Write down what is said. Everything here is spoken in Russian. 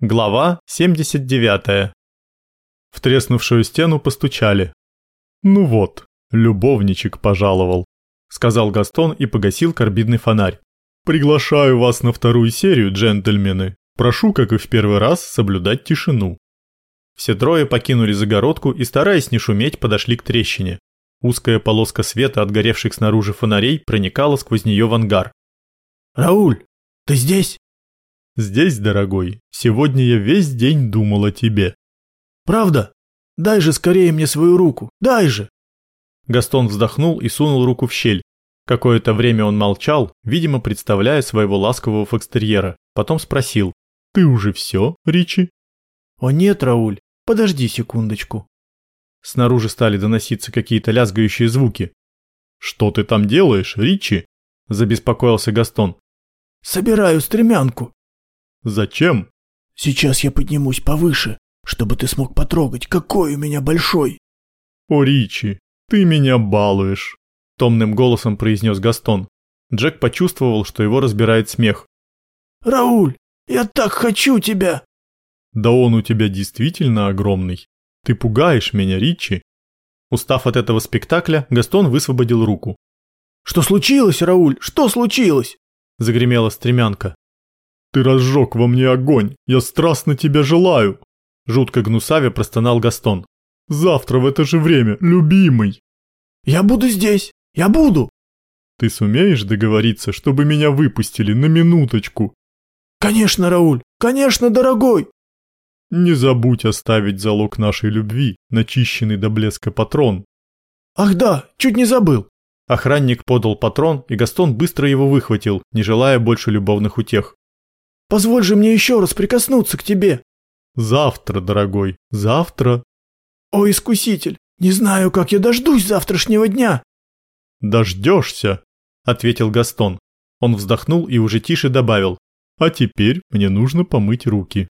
Глава 79. В треснувшую стену постучали. «Ну вот, любовничек пожаловал», — сказал Гастон и погасил карбидный фонарь. «Приглашаю вас на вторую серию, джентльмены. Прошу, как и в первый раз, соблюдать тишину». Все трое покинули загородку и, стараясь не шуметь, подошли к трещине. Узкая полоска света от горевших снаружи фонарей проникала сквозь нее в ангар. «Рауль, ты здесь?» Здесь, дорогой, сегодня я весь день думал о тебе. Правда? Дай же скорее мне свою руку, дай же. Гастон вздохнул и сунул руку в щель. Какое-то время он молчал, видимо, представляя своего ласкового фокстерьера. Потом спросил. Ты уже все, Ричи? О нет, Рауль, подожди секундочку. Снаружи стали доноситься какие-то лязгающие звуки. Что ты там делаешь, Ричи? Забеспокоился Гастон. Собираю стремянку. Зачем? Сейчас я поднимусь повыше, чтобы ты смог потрогать, какой у меня большой. О, Ричи, ты меня балуешь, томным голосом произнес Гастон. Джек почувствовал, что его разбирает смех. Рауль, я так хочу тебя. Да он у тебя действительно огромный. Ты пугаешь меня, Ричи. Устав от этого спектакля, Гастон высвободил руку. Что случилось, Рауль? Что случилось? Загремела стремянка. «Ты разжег во мне огонь! Я страстно тебя желаю!» Жутко гнусаве простонал Гастон. «Завтра в это же время, любимый!» «Я буду здесь! Я буду!» «Ты сумеешь договориться, чтобы меня выпустили на минуточку?» «Конечно, Рауль! Конечно, дорогой!» «Не забудь оставить залог нашей любви, начищенный до блеска патрон». «Ах да, чуть не забыл!» Охранник подал патрон, и Гастон быстро его выхватил, не желая больше любовных утех. Позволь же мне еще раз прикоснуться к тебе. Завтра, дорогой, завтра. О, искуситель, не знаю, как я дождусь завтрашнего дня. Дождешься, ответил Гастон. Он вздохнул и уже тише добавил. А теперь мне нужно помыть руки.